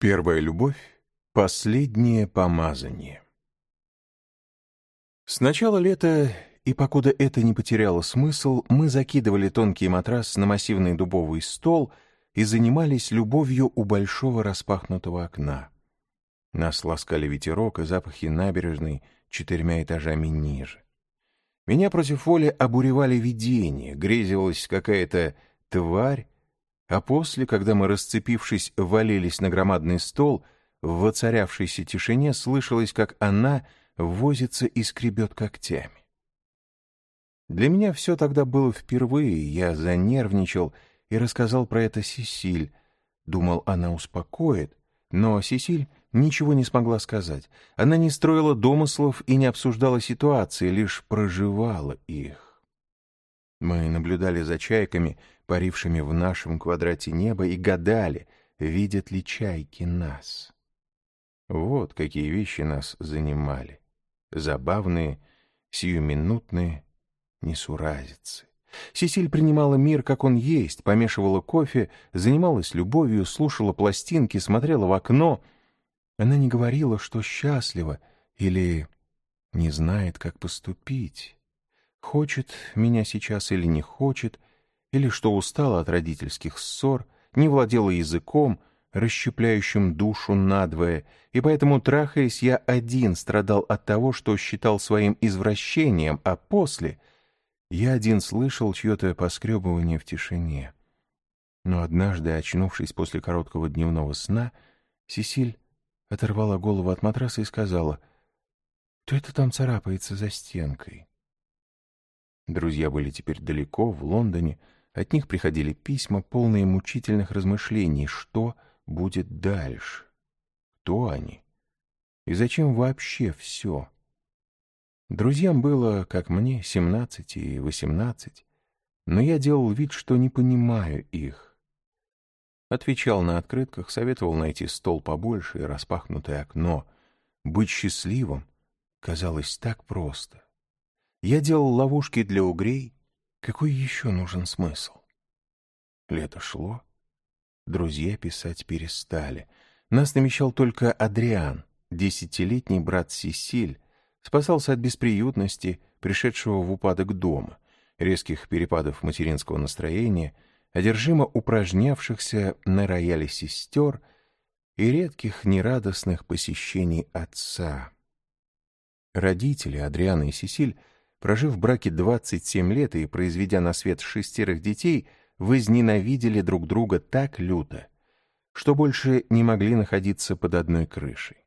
Первая любовь — последнее помазание. С начала лета, и покуда это не потеряло смысл, мы закидывали тонкий матрас на массивный дубовый стол и занимались любовью у большого распахнутого окна. Нас ласкали ветерок и запахи набережной четырьмя этажами ниже. Меня против воли обуревали видения, грезилась какая-то тварь, а после, когда мы, расцепившись, валились на громадный стол, в воцарявшейся тишине слышалось, как она возится и скребет когтями. Для меня все тогда было впервые, я занервничал и рассказал про это Сесиль. Думал, она успокоит, но Сесиль ничего не смогла сказать. Она не строила домыслов и не обсуждала ситуации, лишь проживала их. Мы наблюдали за чайками, парившими в нашем квадрате неба, и гадали, видят ли чайки нас. Вот какие вещи нас занимали. Забавные, сиюминутные несуразицы. Сесиль принимала мир, как он есть, помешивала кофе, занималась любовью, слушала пластинки, смотрела в окно. Она не говорила, что счастлива или не знает, как поступить. Хочет меня сейчас или не хочет, или что устала от родительских ссор, не владела языком, расщепляющим душу надвое, и поэтому, трахаясь, я один страдал от того, что считал своим извращением, а после я один слышал чье-то поскребывание в тишине. Но однажды, очнувшись после короткого дневного сна, Сесиль оторвала голову от матраса и сказала, «Кто это там царапается за стенкой?» Друзья были теперь далеко, в Лондоне, от них приходили письма, полные мучительных размышлений, что будет дальше, кто они и зачем вообще все. Друзьям было, как мне, семнадцать и восемнадцать, но я делал вид, что не понимаю их. Отвечал на открытках, советовал найти стол побольше и распахнутое окно. Быть счастливым казалось так просто. Я делал ловушки для угрей, какой еще нужен смысл? Лето шло. Друзья писать перестали. Нас намечал только Адриан, десятилетний брат Сесиль, спасался от бесприютности, пришедшего в упадок дома, резких перепадов материнского настроения, одержимо упражнявшихся на рояле сестер и редких нерадостных посещений отца. Родители Адриана и Сесиль прожив в браке 27 лет и произведя на свет шестерых детей, возненавидели друг друга так люто, что больше не могли находиться под одной крышей.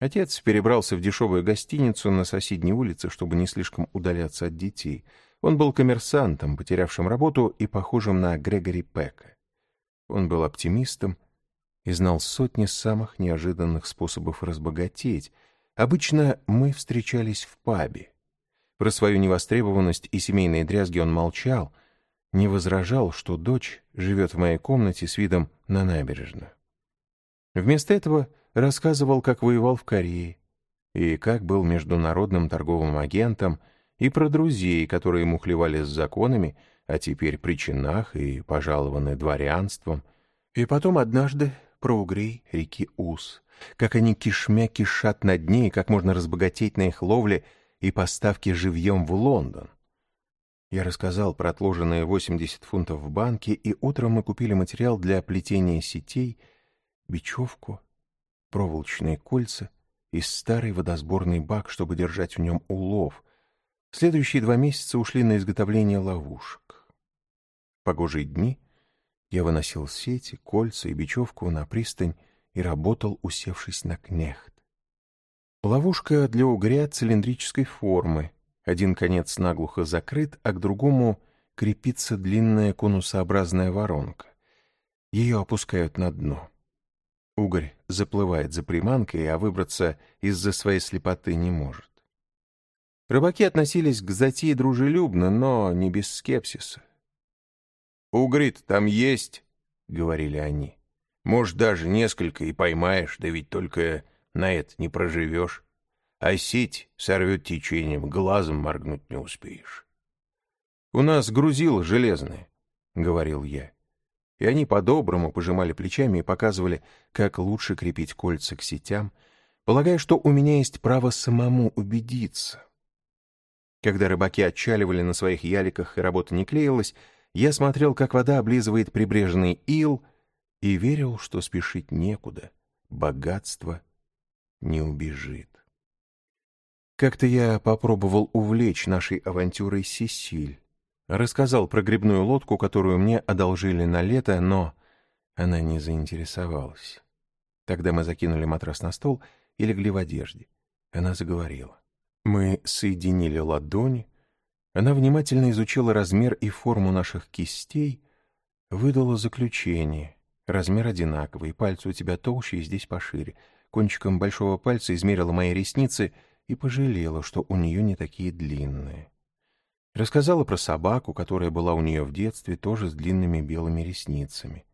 Отец перебрался в дешевую гостиницу на соседней улице, чтобы не слишком удаляться от детей. Он был коммерсантом, потерявшим работу и похожим на Грегори Пека. Он был оптимистом и знал сотни самых неожиданных способов разбогатеть. Обычно мы встречались в пабе. Про свою невостребованность и семейные дрязги он молчал, не возражал, что дочь живет в моей комнате с видом на набережную. Вместо этого рассказывал, как воевал в Корее, и как был международным торговым агентом, и про друзей, которые мухлевали с законами, а теперь при чинах и пожалованы дворянством, и потом однажды про угрей реки Ус, как они кишмя кишат на дне и как можно разбогатеть на их ловле — и поставки живьем в Лондон. Я рассказал про отложенные 80 фунтов в банке, и утром мы купили материал для плетения сетей, бечевку, проволочные кольца и старый водосборный бак, чтобы держать в нем улов. Следующие два месяца ушли на изготовление ловушек. В погожие дни я выносил сети, кольца и бечевку на пристань и работал, усевшись на кнехт. Ловушка для угря цилиндрической формы. Один конец наглухо закрыт, а к другому крепится длинная конусообразная воронка. Ее опускают на дно. Угорь заплывает за приманкой, а выбраться из-за своей слепоты не может. Рыбаки относились к затее дружелюбно, но не без скепсиса. «Угрит там есть», — говорили они. «Может, даже несколько и поймаешь, да ведь только на это не проживешь. А сеть сорвет течением, глазом моргнуть не успеешь. — У нас грузило железное, — говорил я. и они по-доброму пожимали плечами и показывали, как лучше крепить кольца к сетям, полагая, что у меня есть право самому убедиться. Когда рыбаки отчаливали на своих яликах и работа не клеилась, я смотрел, как вода облизывает прибрежный ил, и верил, что спешить некуда, богатство не убежит. Как-то я попробовал увлечь нашей авантюрой Сесиль. Рассказал про грибную лодку, которую мне одолжили на лето, но она не заинтересовалась. Тогда мы закинули матрас на стол и легли в одежде. Она заговорила. Мы соединили ладони. Она внимательно изучила размер и форму наших кистей, выдала заключение. Размер одинаковый, пальцы у тебя толще и здесь пошире. Кончиком большого пальца измерила мои ресницы и пожалела, что у нее не такие длинные. Рассказала про собаку, которая была у нее в детстве, тоже с длинными белыми ресницами.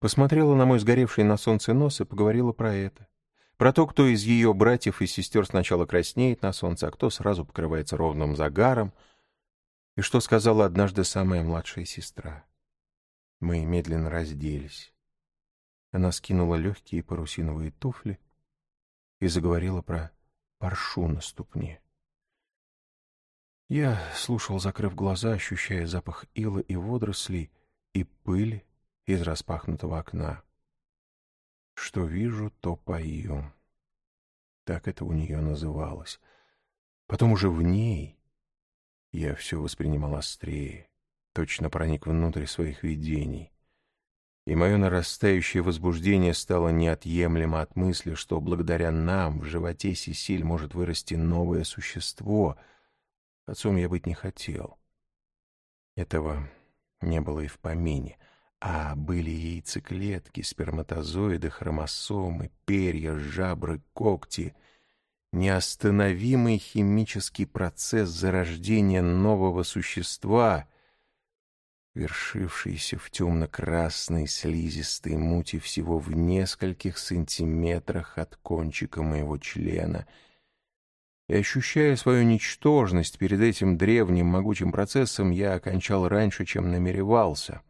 Посмотрела на мой сгоревший на солнце нос и поговорила про это. Про то, кто из ее братьев и сестер сначала краснеет на солнце, а кто сразу покрывается ровным загаром, и что сказала однажды самая младшая сестра. Мы медленно разделись. Она скинула легкие парусиновые туфли и заговорила про паршу на ступне. Я слушал, закрыв глаза, ощущая запах ила и водорослей и пыли из распахнутого окна. Что вижу, то пою. Так это у нее называлось. Потом уже в ней я все воспринимал острее, точно проник внутрь своих видений и мое нарастающее возбуждение стало неотъемлемо от мысли, что благодаря нам в животе Сесиль может вырасти новое существо. Отцом я быть не хотел. Этого не было и в помине, а были яйцеклетки, сперматозоиды, хромосомы, перья, жабры, когти — неостановимый химический процесс зарождения нового существа, вершившийся в темно-красной слизистой мути всего в нескольких сантиметрах от кончика моего члена. И ощущая свою ничтожность перед этим древним могучим процессом, я окончал раньше, чем намеревался.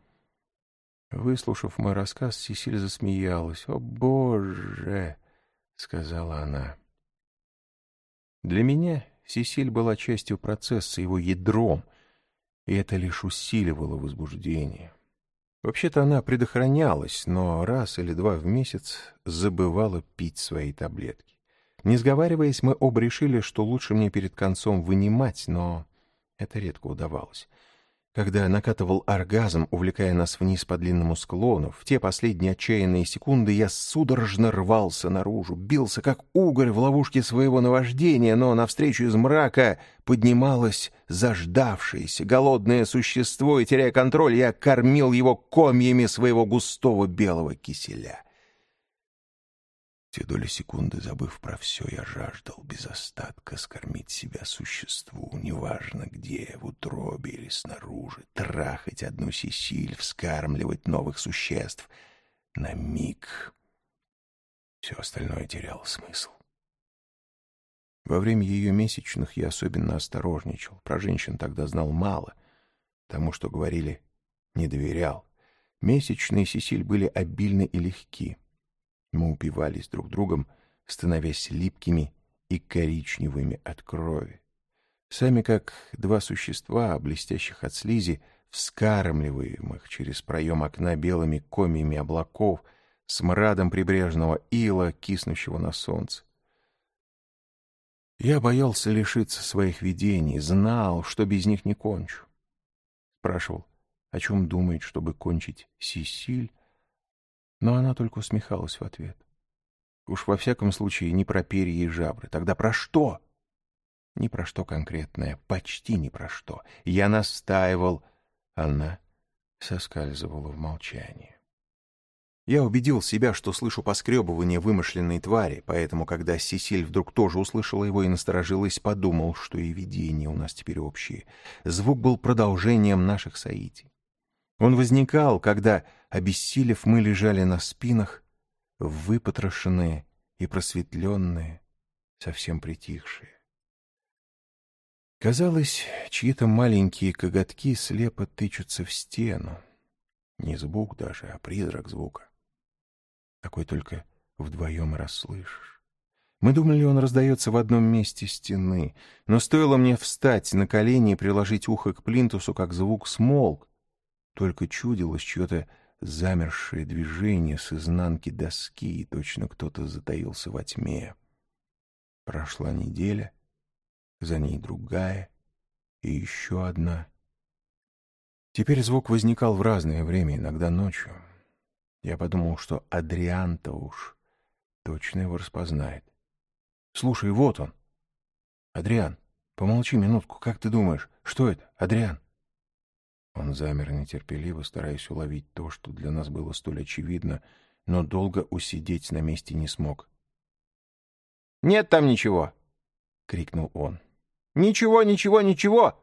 Выслушав мой рассказ, Сесиль засмеялась. «О, Боже!» — сказала она. Для меня Сесиль была частью процесса, его ядром — и это лишь усиливало возбуждение. Вообще-то она предохранялась, но раз или два в месяц забывала пить свои таблетки. Не сговариваясь, мы оба решили, что лучше мне перед концом вынимать, но это редко удавалось когда накатывал оргазм, увлекая нас вниз по длинному склону, в те последние отчаянные секунды я судорожно рвался наружу, бился как угорь в ловушке своего наваждения, но навстречу из мрака поднималось заждавшееся, голодное существо, и, теряя контроль, я кормил его комьями своего густого белого киселя. Те доли секунды, забыв про все, я жаждал без остатка скормить себя существу, неважно где, в утробе или снаружи, трахать одну сисиль, вскармливать новых существ. На миг все остальное теряло смысл. Во время ее месячных я особенно осторожничал. Про женщин тогда знал мало. Тому, что говорили, не доверял. Месячные Сесиль были обильны и легки. Мы упивались друг другом, становясь липкими и коричневыми от крови. Сами как два существа, блестящих от слизи, вскармливаемых через проем окна белыми комьями облаков, с мрадом прибрежного ила, киснущего на солнце. Я боялся лишиться своих видений, знал, что без них не кончу. Спрашивал, о чем думает, чтобы кончить Сисиль, но она только усмехалась в ответ. Уж во всяком случае не про перья и жабры. Тогда про что? Ни про что конкретное, почти ни про что. Я настаивал. Она соскальзывала в молчание. Я убедил себя, что слышу поскребывание вымышленной твари, поэтому, когда Сесиль вдруг тоже услышала его и насторожилась, подумал, что и видения у нас теперь общие. Звук был продолжением наших соитий. Он возникал, когда, обессилев, мы лежали на спинах, выпотрошенные и просветленные, совсем притихшие. Казалось, чьи-то маленькие коготки слепо тычутся в стену. Не звук даже, а призрак звука. Такой только вдвоем расслышишь. Мы думали, он раздается в одном месте стены, но стоило мне встать на колени и приложить ухо к плинтусу, как звук смолк. Только чудилось чье-то замершее движение с изнанки доски, и точно кто-то затаился во тьме. Прошла неделя, за ней другая и еще одна. Теперь звук возникал в разное время, иногда ночью. Я подумал, что Адриан-то уж точно его распознает. Слушай, вот он. Адриан, помолчи минутку. Как ты думаешь, что это, Адриан? Он замер нетерпеливо, стараясь уловить то, что для нас было столь очевидно, но долго усидеть на месте не смог. «Нет там ничего!» — крикнул он. «Ничего, ничего, ничего!»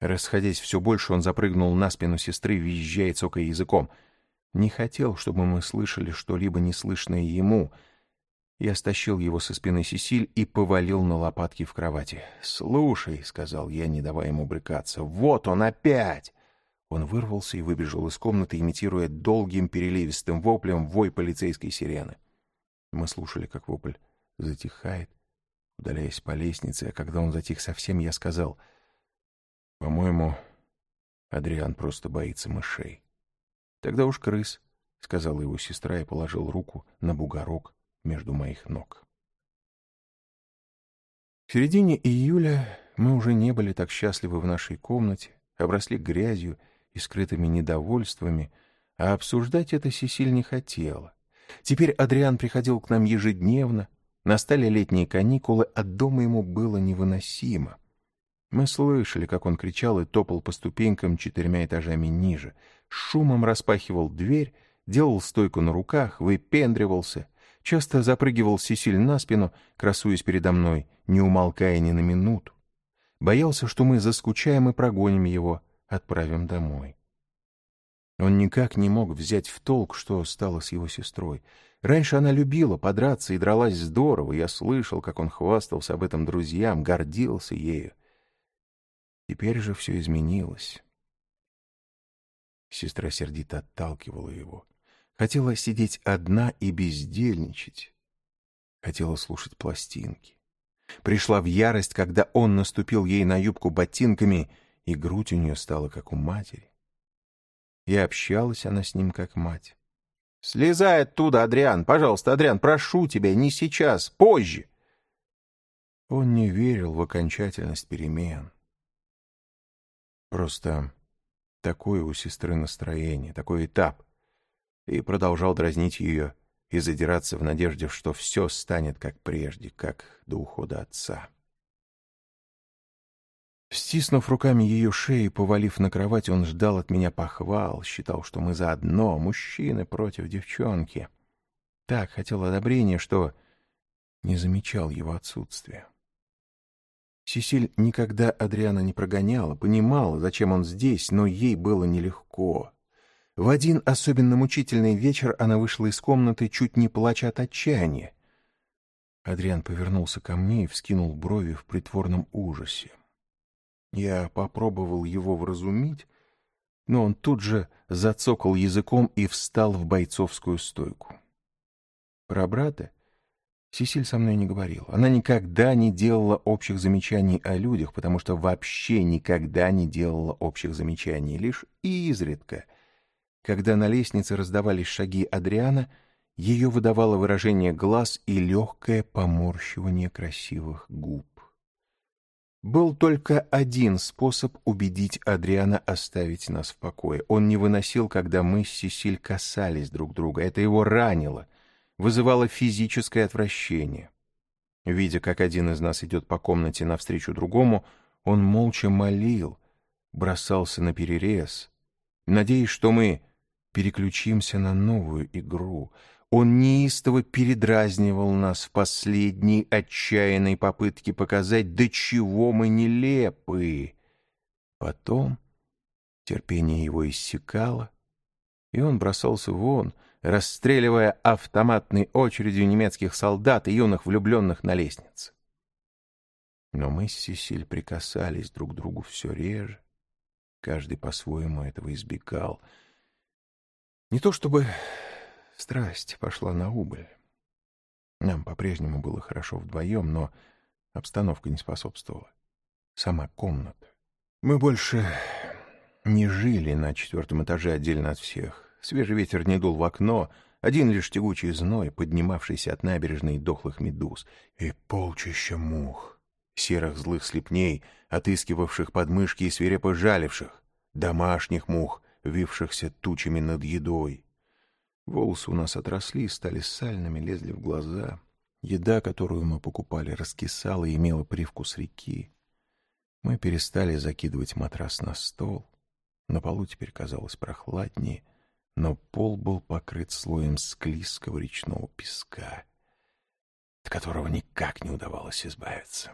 Расходясь все больше, он запрыгнул на спину сестры, визжая цокая языком. Не хотел, чтобы мы слышали что-либо неслышное ему — я стащил его со спины Сесиль и повалил на лопатки в кровати. «Слушай», — сказал я, не давая ему брыкаться, — «вот он опять!» Он вырвался и выбежал из комнаты, имитируя долгим переливистым воплем вой полицейской сирены. Мы слушали, как вопль затихает, удаляясь по лестнице, а когда он затих совсем, я сказал, «По-моему, Адриан просто боится мышей». «Тогда уж крыс», — сказала его сестра и положил руку на бугорок между моих ног. В середине июля мы уже не были так счастливы в нашей комнате, обросли грязью и скрытыми недовольствами, а обсуждать это Сесиль не хотела. Теперь Адриан приходил к нам ежедневно, настали летние каникулы, а дома ему было невыносимо. Мы слышали, как он кричал и топал по ступенькам четырьмя этажами ниже, шумом распахивал дверь, делал стойку на руках, выпендривался, часто запрыгивал Сесиль на спину, красуясь передо мной, не умолкая ни на минуту. Боялся, что мы заскучаем и прогоним его, отправим домой. Он никак не мог взять в толк, что стало с его сестрой. Раньше она любила подраться и дралась здорово. Я слышал, как он хвастался об этом друзьям, гордился ею. Теперь же все изменилось. Сестра сердито отталкивала его. Хотела сидеть одна и бездельничать. Хотела слушать пластинки. Пришла в ярость, когда он наступил ей на юбку ботинками, и грудь у нее стала, как у матери. И общалась она с ним, как мать. «Слезай оттуда, Адриан! Пожалуйста, Адриан, прошу тебя, не сейчас, позже!» Он не верил в окончательность перемен. Просто такое у сестры настроение, такой этап и продолжал дразнить ее и задираться в надежде, что все станет как прежде, как до ухода отца. Стиснув руками ее шею повалив на кровать, он ждал от меня похвал, считал, что мы заодно, мужчины против девчонки. Так хотел одобрения, что не замечал его отсутствия. Сесиль никогда Адриана не прогоняла, понимала, зачем он здесь, но ей было нелегко. В один особенно мучительный вечер она вышла из комнаты, чуть не плача от отчаяния. Адриан повернулся ко мне и вскинул брови в притворном ужасе. Я попробовал его вразумить, но он тут же зацокал языком и встал в бойцовскую стойку. Про брата Сесиль со мной не говорила. Она никогда не делала общих замечаний о людях, потому что вообще никогда не делала общих замечаний, лишь изредка — когда на лестнице раздавались шаги Адриана, ее выдавало выражение глаз и легкое поморщивание красивых губ. Был только один способ убедить Адриана оставить нас в покое. Он не выносил, когда мы с Сесиль касались друг друга. Это его ранило, вызывало физическое отвращение. Видя, как один из нас идет по комнате навстречу другому, он молча молил, бросался на перерез, надеясь, что мы переключимся на новую игру. Он неистово передразнивал нас в последней отчаянной попытке показать, до чего мы нелепы. Потом терпение его иссякало, и он бросался вон, расстреливая автоматной очередью немецких солдат и юных влюбленных на лестнице. Но мы с Сесиль прикасались друг к другу все реже. Каждый по-своему этого избегал — Не то чтобы страсть пошла на убыль. Нам по-прежнему было хорошо вдвоем, но обстановка не способствовала. Сама комната. Мы больше не жили на четвертом этаже отдельно от всех. Свежий ветер не дул в окно, один лишь тягучий зной, поднимавшийся от набережной дохлых медуз, и полчища мух, серых злых слепней, отыскивавших подмышки и свирепо жаливших, домашних мух, вившихся тучами над едой. Волосы у нас отросли, стали сальными, лезли в глаза. Еда, которую мы покупали, раскисала и имела привкус реки. Мы перестали закидывать матрас на стол. На полу теперь казалось прохладнее, но пол был покрыт слоем склизкого речного песка, от которого никак не удавалось избавиться.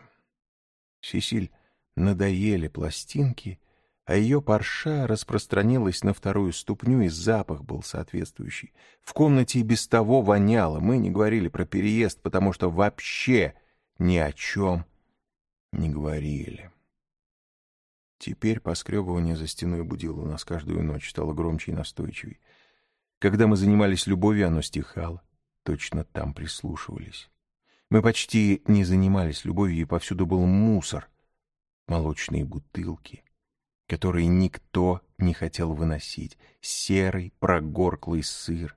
Сесиль надоели пластинки — а ее парша распространилась на вторую ступню, и запах был соответствующий. В комнате и без того воняло. Мы не говорили про переезд, потому что вообще ни о чем не говорили. Теперь поскребывание за стеной будило нас каждую ночь, стало громче и настойчивей. Когда мы занимались любовью, оно стихало. Точно там прислушивались. Мы почти не занимались любовью, и повсюду был мусор. Молочные бутылки — который никто не хотел выносить. Серый, прогорклый сыр,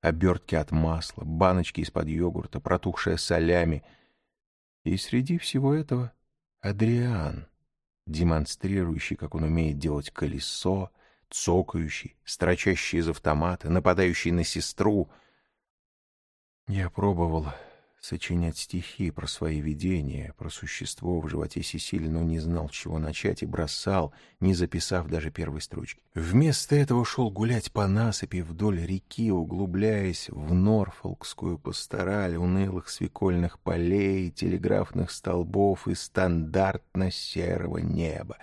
обертки от масла, баночки из-под йогурта, протухшая солями. И среди всего этого Адриан, демонстрирующий, как он умеет делать колесо, цокающий, строчащий из автомата, нападающий на сестру. Я пробовал сочинять стихи про свои видения, про существо в животе Сесили, но не знал, чего начать, и бросал, не записав даже первой строчки. Вместо этого шел гулять по насыпи вдоль реки, углубляясь в Норфолкскую пастораль унылых свекольных полей, телеграфных столбов и стандартно-серого неба.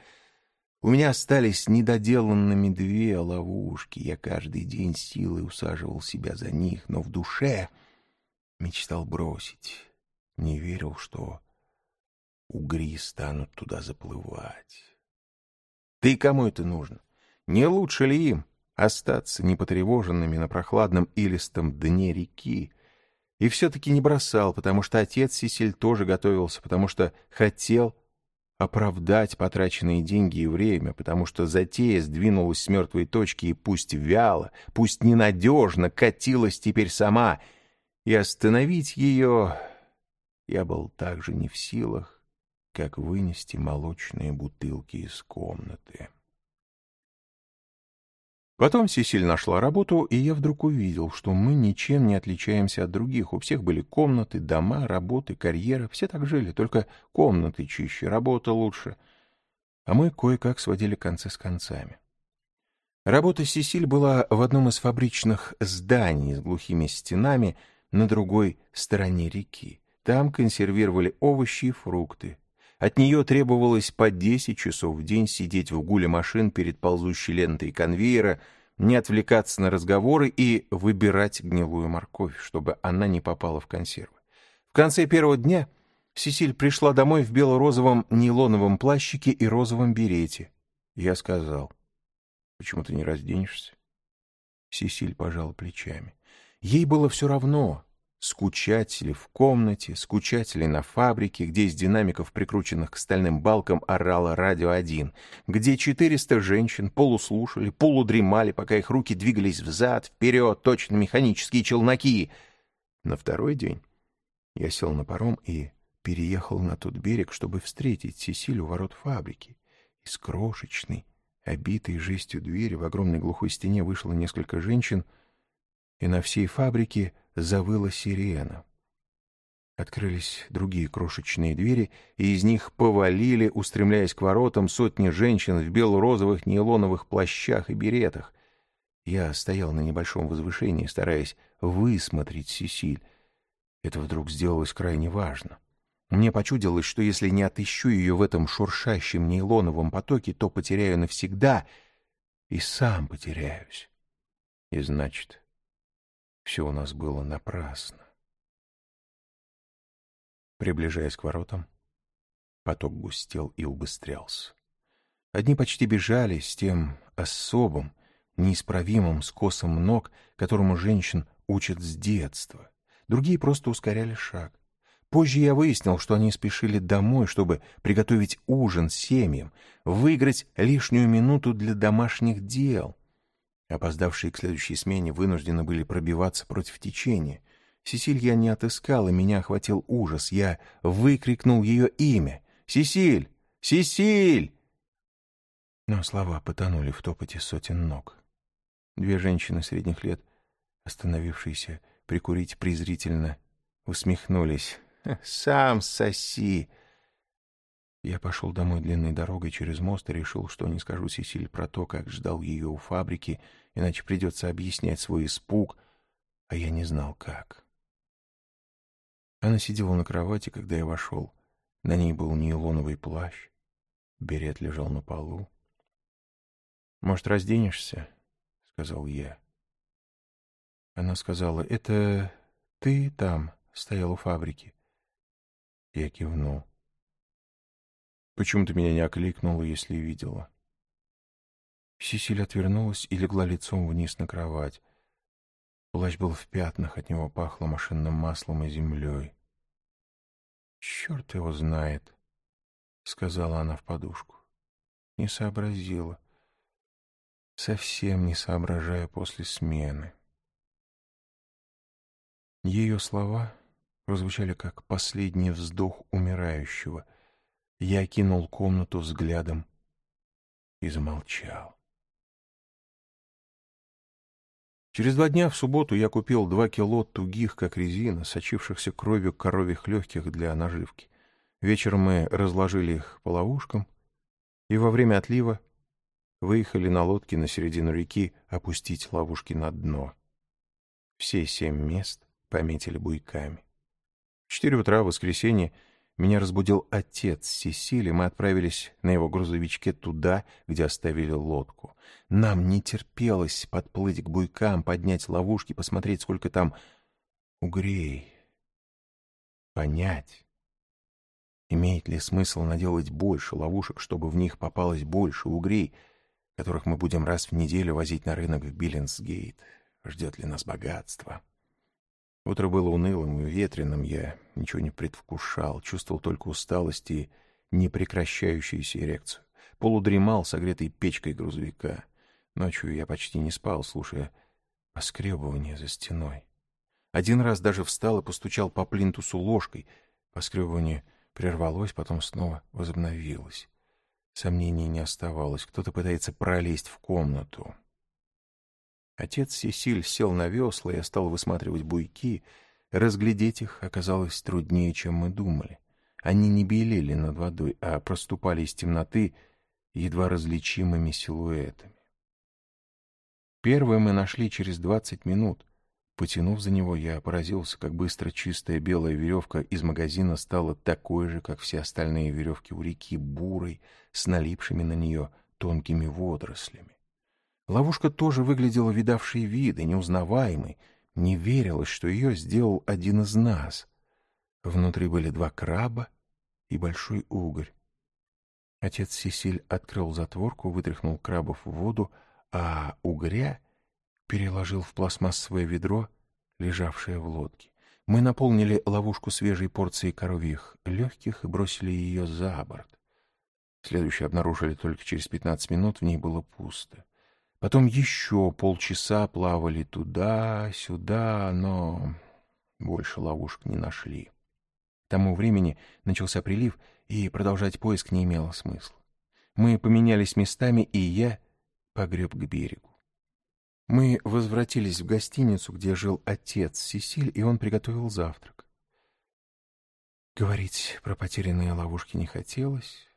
У меня остались недоделанными две ловушки. Я каждый день силой усаживал себя за них, но в душе мечтал бросить, не верил, что угри станут туда заплывать. И кому это нужно? Не лучше ли им остаться непотревоженными на прохладном илистом дне реки? И все-таки не бросал, потому что отец Сисиль тоже готовился, потому что хотел оправдать потраченные деньги и время, потому что затея сдвинулась с мертвой точки и пусть вяло, пусть ненадежно катилась теперь сама — и остановить ее я был также не в силах, как вынести молочные бутылки из комнаты. Потом Сесиль нашла работу, и я вдруг увидел, что мы ничем не отличаемся от других. У всех были комнаты, дома, работы, карьера. Все так жили, только комнаты чище, работа лучше. А мы кое-как сводили концы с концами. Работа Сесиль была в одном из фабричных зданий с глухими стенами — на другой стороне реки. Там консервировали овощи и фрукты. От нее требовалось по 10 часов в день сидеть в гуле машин перед ползущей лентой конвейера, не отвлекаться на разговоры и выбирать гнилую морковь, чтобы она не попала в консервы. В конце первого дня Сесиль пришла домой в бело-розовом нейлоновом плащике и розовом берете. Я сказал, «Почему ты не разденешься?» Сесиль пожал плечами. Ей было все равно, скучать ли в комнате, скучать ли на фабрике, где из динамиков, прикрученных к стальным балкам, орало радио один, где 400 женщин полуслушали, полудремали, пока их руки двигались взад, вперед, точно механические челноки. На второй день я сел на паром и переехал на тот берег, чтобы встретить Сесилю ворот фабрики. Из крошечной, обитой жестью двери в огромной глухой стене вышло несколько женщин — и на всей фабрике завыла сирена. Открылись другие крошечные двери, и из них повалили, устремляясь к воротам, сотни женщин в бело-розовых нейлоновых плащах и беретах. Я стоял на небольшом возвышении, стараясь высмотреть Сесиль. Это вдруг сделалось крайне важно. Мне почудилось, что если не отыщу ее в этом шуршащем нейлоновом потоке, то потеряю навсегда и сам потеряюсь. И значит, все у нас было напрасно. Приближаясь к воротам, поток густел и убыстрялся. Одни почти бежали с тем особым, неисправимым скосом ног, которому женщин учат с детства. Другие просто ускоряли шаг. Позже я выяснил, что они спешили домой, чтобы приготовить ужин семьям, выиграть лишнюю минуту для домашних дел. Опоздавшие к следующей смене вынуждены были пробиваться против течения. Сесиль я не отыскал, и меня охватил ужас. Я выкрикнул ее имя. «Сесиль! Сесиль!» Но слова потонули в топоте сотен ног. Две женщины средних лет, остановившиеся прикурить презрительно, усмехнулись. «Сам соси!» Я пошел домой длинной дорогой через мост и решил, что не скажу Сесиль про то, как ждал ее у фабрики, иначе придется объяснять свой испуг, а я не знал, как. Она сидела на кровати, когда я вошел. На ней был нейлоновый плащ. Берет лежал на полу. «Может, разденешься?» — сказал я. Она сказала, «Это ты там стоял у фабрики?» Я кивнул. «Почему ты меня не окликнула, если видела?» Сесиль отвернулась и легла лицом вниз на кровать. Плащ был в пятнах, от него пахло машинным маслом и землей. «Черт его знает», — сказала она в подушку. Не сообразила. Совсем не соображая после смены. Ее слова прозвучали как последний вздох умирающего. Я окинул комнату взглядом и замолчал. Через два дня в субботу я купил два кило тугих, как резина, сочившихся кровью коровьих легких для наживки. Вечером мы разложили их по ловушкам, и во время отлива выехали на лодке на середину реки опустить ловушки на дно. Все семь мест пометили буйками. В четыре утра в воскресенье меня разбудил отец Сесили, мы отправились на его грузовичке туда, где оставили лодку. Нам не терпелось подплыть к буйкам, поднять ловушки, посмотреть, сколько там угрей. Понять, имеет ли смысл наделать больше ловушек, чтобы в них попалось больше угрей, которых мы будем раз в неделю возить на рынок в Биллинсгейт. Ждет ли нас богатство? Утро было унылым и ветреным, я ничего не предвкушал, чувствовал только усталость и непрекращающуюся эрекцию. Полудремал, согретый печкой грузовика. Ночью я почти не спал, слушая поскребывание за стеной. Один раз даже встал и постучал по плинтусу ложкой. Поскребывание прервалось, потом снова возобновилось. Сомнений не оставалось. Кто-то пытается пролезть в комнату. Отец Сесиль сел на весла, я стал высматривать буйки. Разглядеть их оказалось труднее, чем мы думали. Они не белели над водой, а проступали из темноты едва различимыми силуэтами. Первое мы нашли через двадцать минут. Потянув за него, я поразился, как быстро чистая белая веревка из магазина стала такой же, как все остальные веревки у реки, бурой, с налипшими на нее тонкими водорослями. Ловушка тоже выглядела видавшей виды, неузнаваемой. Не верилось, что ее сделал один из нас. Внутри были два краба и большой угорь. Отец Сесиль открыл затворку, вытряхнул крабов в воду, а угря переложил в пластмассовое ведро, лежавшее в лодке. Мы наполнили ловушку свежей порцией коровьих легких и бросили ее за борт. Следующее обнаружили только через пятнадцать минут, в ней было пусто. Потом еще полчаса плавали туда-сюда, но больше ловушек не нашли. К тому времени начался прилив, и продолжать поиск не имело смысла. Мы поменялись местами, и я погреб к берегу. Мы возвратились в гостиницу, где жил отец Сесиль, и он приготовил завтрак. Говорить про потерянные ловушки не хотелось.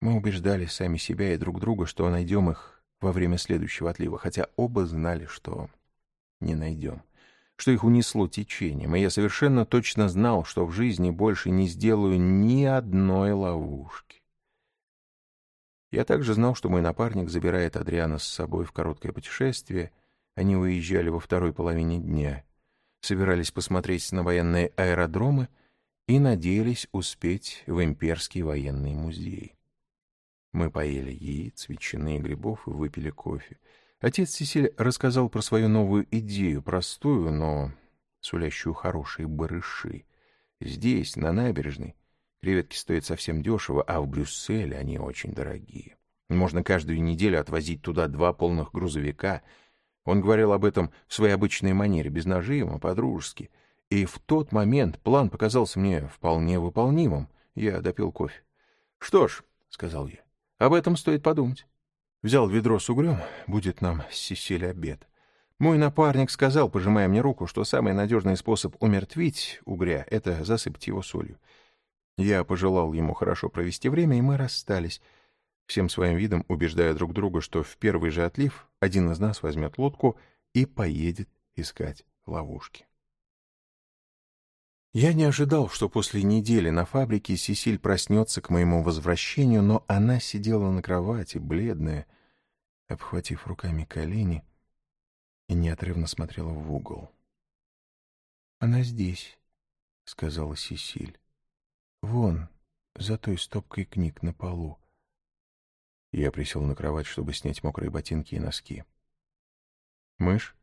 Мы убеждали сами себя и друг друга, что найдем их во время следующего отлива, хотя оба знали, что не найдем, что их унесло течением, и я совершенно точно знал, что в жизни больше не сделаю ни одной ловушки. Я также знал, что мой напарник забирает Адриана с собой в короткое путешествие. Они уезжали во второй половине дня, собирались посмотреть на военные аэродромы и надеялись успеть в Имперский военный музей. Мы поели яиц, ветчины и грибов и выпили кофе. Отец Сесиль рассказал про свою новую идею, простую, но сулящую хорошие барыши. Здесь, на набережной, креветки стоят совсем дешево, а в Брюсселе они очень дорогие. Можно каждую неделю отвозить туда два полных грузовика. Он говорил об этом в своей обычной манере, без нажима, по-дружески. И в тот момент план показался мне вполне выполнимым. Я допил кофе. «Что ж», — сказал я, — «об этом стоит подумать». Взял ведро с угрем, будет нам с Сесиль обед. Мой напарник сказал, пожимая мне руку, что самый надежный способ умертвить угря — это засыпать его солью. Я пожелал ему хорошо провести время, и мы расстались, всем своим видом убеждая друг друга, что в первый же отлив один из нас возьмет лодку и поедет искать ловушки. Я не ожидал, что после недели на фабрике Сесиль проснется к моему возвращению, но она сидела на кровати, бледная, обхватив руками колени, и неотрывно смотрела в угол. «Она здесь», — сказала Сесиль. «Вон, за той стопкой книг на полу». Я присел на кровать, чтобы снять мокрые ботинки и носки. «Мышь?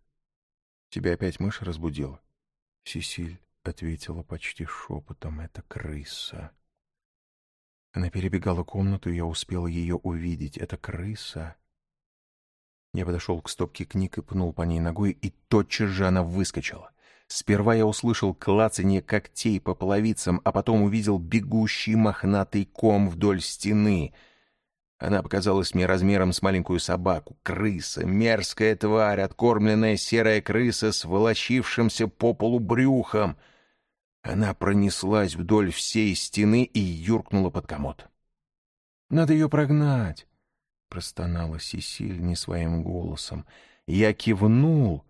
Тебя опять мышь разбудила?» Сесиль — ответила почти шепотом, — это крыса. Она перебегала комнату, и я успел ее увидеть. Это крыса. Я подошел к стопке книг и пнул по ней ногой, и тотчас же она выскочила. Сперва я услышал клацанье когтей по половицам, а потом увидел бегущий мохнатый ком вдоль стены — она показалась мне размером с маленькую собаку. Крыса, мерзкая тварь, откормленная серая крыса с волочившимся по полу брюхом. Она пронеслась вдоль всей стены и юркнула под комод. «Надо ее прогнать!» — простонала Сесиль не своим голосом. Я кивнул,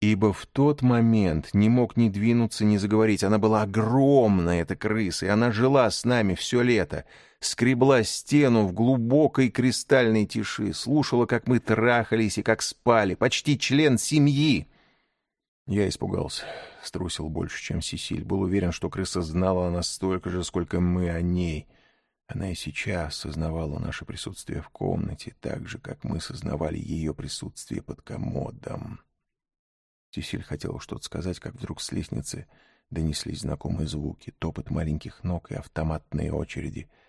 ибо в тот момент не мог ни двинуться, ни заговорить. Она была огромная, эта крыса, и она жила с нами все лето — скребла стену в глубокой кристальной тиши, слушала, как мы трахались и как спали, почти член семьи. Я испугался, струсил больше, чем Сесиль. Был уверен, что крыса знала нас столько же, сколько мы о ней. Она и сейчас сознавала наше присутствие в комнате, так же, как мы сознавали ее присутствие под комодом. Сесиль хотела что-то сказать, как вдруг с лестницы донеслись знакомые звуки, топот маленьких ног и автоматные очереди —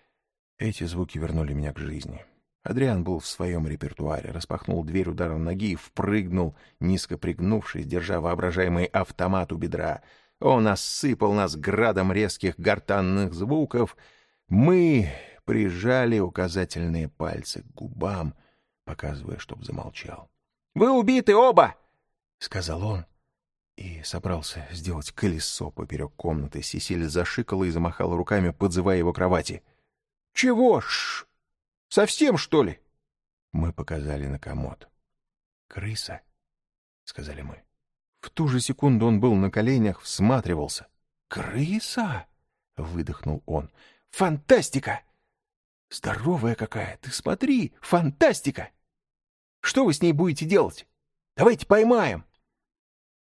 эти звуки вернули меня к жизни. Адриан был в своем репертуаре, распахнул дверь ударом ноги и впрыгнул, низко пригнувшись, держа воображаемый автомат у бедра. Он осыпал нас градом резких гортанных звуков. Мы прижали указательные пальцы к губам, показывая, чтоб замолчал. — Вы убиты оба! — сказал он. И собрался сделать колесо поперек комнаты. Сесиль зашикала и замахала руками, подзывая его к кровати. «Чего ж? Совсем, что ли?» Мы показали на комод. «Крыса», — сказали мы. В ту же секунду он был на коленях, всматривался. «Крыса?» — выдохнул он. «Фантастика! Здоровая какая! Ты смотри! Фантастика! Что вы с ней будете делать? Давайте поймаем!»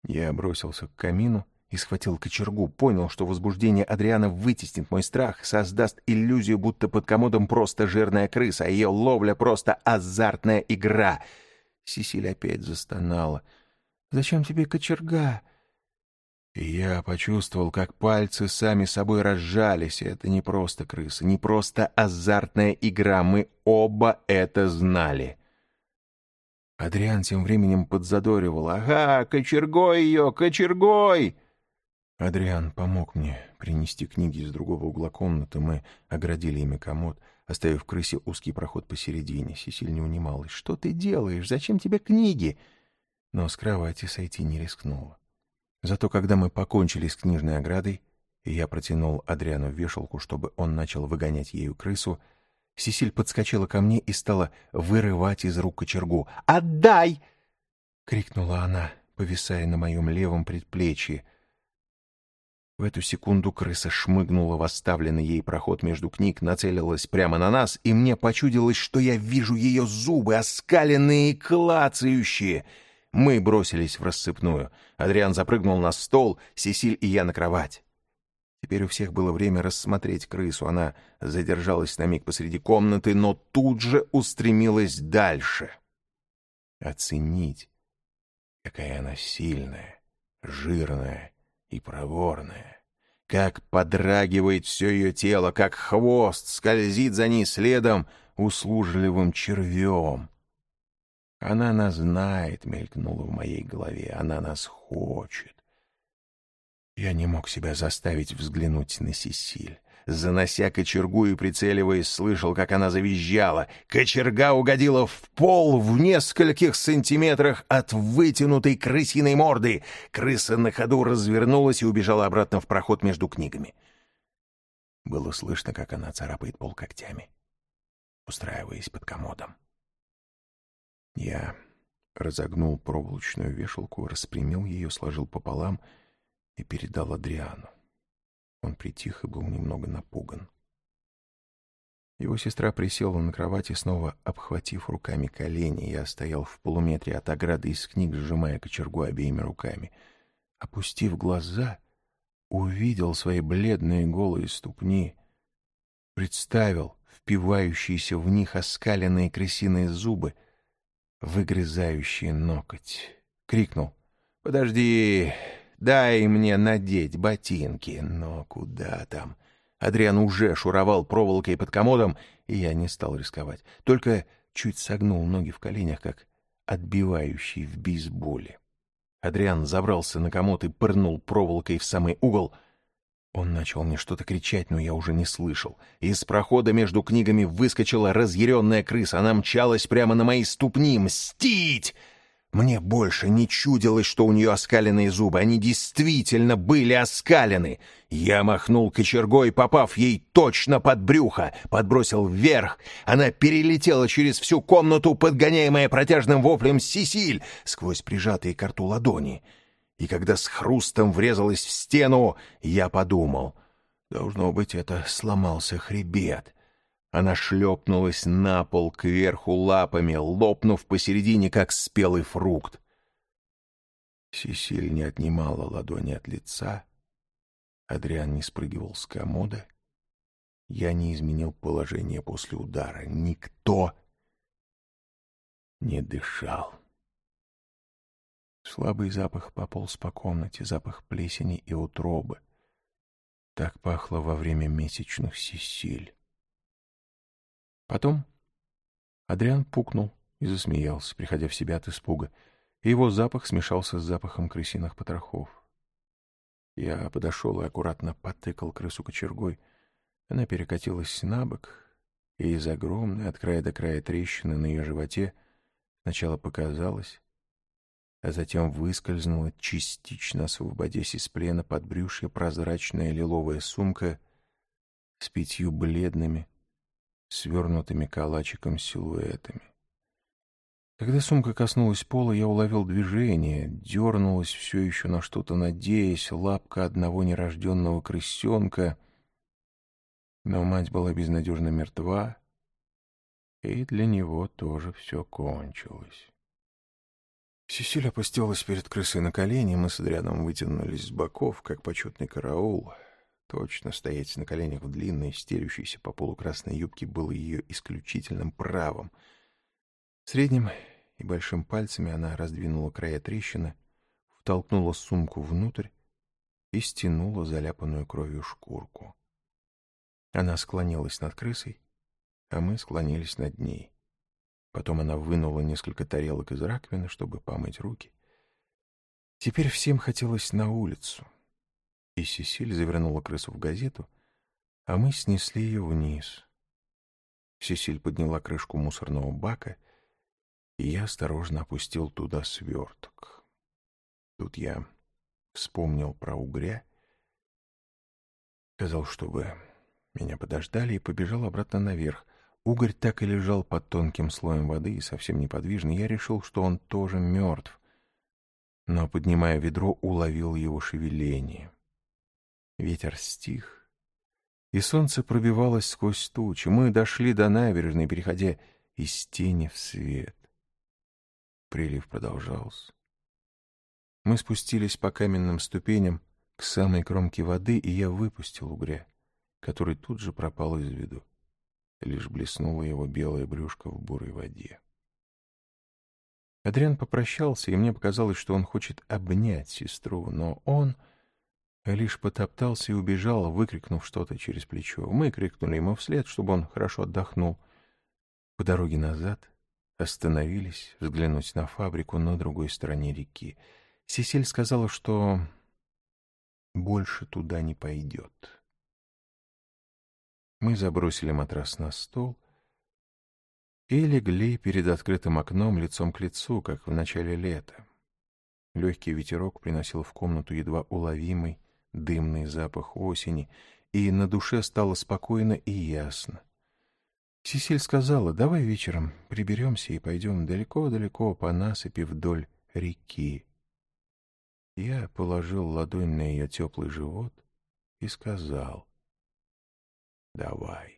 Я бросился к камину, и схватил кочергу, понял, что возбуждение Адриана вытеснит мой страх, создаст иллюзию, будто под комодом просто жирная крыса, а ее ловля просто азартная игра. Сесиль опять застонала. «Зачем тебе кочерга?» И я почувствовал, как пальцы сами собой разжались. Это не просто крыса, не просто азартная игра. Мы оба это знали. Адриан тем временем подзадоривал. «Ага, кочергой ее, кочергой!» Адриан помог мне принести книги из другого угла комнаты. Мы оградили ими комод, оставив крысе узкий проход посередине. Сесиль не унималась. «Что ты делаешь? Зачем тебе книги?» Но с кровати сойти не рискнула. Зато когда мы покончили с книжной оградой, и я протянул Адриану вешалку, чтобы он начал выгонять ею крысу, Сесиль подскочила ко мне и стала вырывать из рук кочергу. «Отдай!» — крикнула она, повисая на моем левом предплечье — в эту секунду крыса шмыгнула в оставленный ей проход между книг, нацелилась прямо на нас, и мне почудилось, что я вижу ее зубы, оскаленные и клацающие. Мы бросились в рассыпную. Адриан запрыгнул на стол, Сесиль и я на кровать. Теперь у всех было время рассмотреть крысу. Она задержалась на миг посреди комнаты, но тут же устремилась дальше. оценить, какая она сильная, жирная и проворная. Как подрагивает все ее тело, как хвост скользит за ней следом услужливым червем. Она нас знает, мелькнуло в моей голове, она нас хочет. Я не мог себя заставить взглянуть на Сесиль. Занося кочергу и прицеливаясь, слышал, как она завизжала. Кочерга угодила в пол в нескольких сантиметрах от вытянутой крысиной морды. Крыса на ходу развернулась и убежала обратно в проход между книгами. Было слышно, как она царапает пол когтями, устраиваясь под комодом. Я разогнул проволочную вешалку, распрямил ее, сложил пополам и передал Адриану. Он притих и был немного напуган. Его сестра присела на кровати, снова обхватив руками колени. Я стоял в полуметре от ограды из книг, сжимая кочергу обеими руками. Опустив глаза, увидел свои бледные голые ступни, представил впивающиеся в них оскаленные крысиные зубы, выгрызающие ноготь. Крикнул «Подожди!» Дай мне надеть ботинки. Но куда там? Адриан уже шуровал проволокой под комодом, и я не стал рисковать. Только чуть согнул ноги в коленях, как отбивающий в бейсболе. Адриан забрался на комод и пырнул проволокой в самый угол. Он начал мне что-то кричать, но я уже не слышал. Из прохода между книгами выскочила разъяренная крыса. Она мчалась прямо на мои ступни. «Мстить!» Мне больше не чудилось, что у нее оскаленные зубы. Они действительно были оскалены. Я махнул кочергой, попав ей точно под брюхо, подбросил вверх. Она перелетела через всю комнату, подгоняемая протяжным воплем «Сисиль!» сквозь прижатые к рту ладони. И когда с хрустом врезалась в стену, я подумал, должно быть, это сломался хребет. Она шлепнулась на пол кверху лапами, лопнув посередине, как спелый фрукт. Сесиль не отнимала ладони от лица. Адриан не спрыгивал с комода. Я не изменил положение после удара. Никто не дышал. Слабый запах пополз по комнате, запах плесени и утробы. Так пахло во время месячных Сесиль. Потом Адриан пукнул и засмеялся, приходя в себя от испуга, и его запах смешался с запахом крысиных потрохов. Я подошел и аккуратно потыкал крысу кочергой. Она перекатилась на бок, и из огромной от края до края трещины на ее животе сначала показалось, а затем выскользнула, частично освободясь из плена под брюшье прозрачная лиловая сумка с пятью бледными, свернутыми калачиком силуэтами. Когда сумка коснулась пола, я уловил движение, дернулась все еще на что-то надеясь, лапка одного нерожденного крысенка. Но мать была безнадежно мертва, и для него тоже все кончилось. Сесиль опустилась перед крысой на колени, мы с Адрианом вытянулись с боков, как почетный караул — Точно, стоять на коленях в длинной, стелющейся по полу красной юбке было ее исключительным правом. Средним и большим пальцами она раздвинула края трещины, втолкнула сумку внутрь и стянула заляпанную кровью шкурку. Она склонилась над крысой, а мы склонились над ней. Потом она вынула несколько тарелок из раковины, чтобы помыть руки. Теперь всем хотелось на улицу, и Сесиль завернула крысу в газету, а мы снесли ее вниз. Сесиль подняла крышку мусорного бака, и я осторожно опустил туда сверток. Тут я вспомнил про угря, сказал, чтобы меня подождали, и побежал обратно наверх. Угорь так и лежал под тонким слоем воды и совсем неподвижный. Я решил, что он тоже мертв, но, поднимая ведро, уловил его шевеление. Ветер стих, и солнце пробивалось сквозь тучи. Мы дошли до набережной, переходя из тени в свет. Прилив продолжался. Мы спустились по каменным ступеням к самой кромке воды, и я выпустил угря, который тут же пропал из виду. Лишь блеснуло его белое брюшко в бурой воде. Адриан попрощался, и мне показалось, что он хочет обнять сестру, но он лишь потоптался и убежал, выкрикнув что-то через плечо. Мы крикнули ему вслед, чтобы он хорошо отдохнул. По дороге назад остановились взглянуть на фабрику на другой стороне реки. Сесиль сказала, что больше туда не пойдет. Мы забросили матрас на стол и легли перед открытым окном лицом к лицу, как в начале лета. Легкий ветерок приносил в комнату едва уловимый дымный запах осени, и на душе стало спокойно и ясно. Сесиль сказала, давай вечером приберемся и пойдем далеко-далеко по насыпи вдоль реки. Я положил ладонь на ее теплый живот и сказал, давай.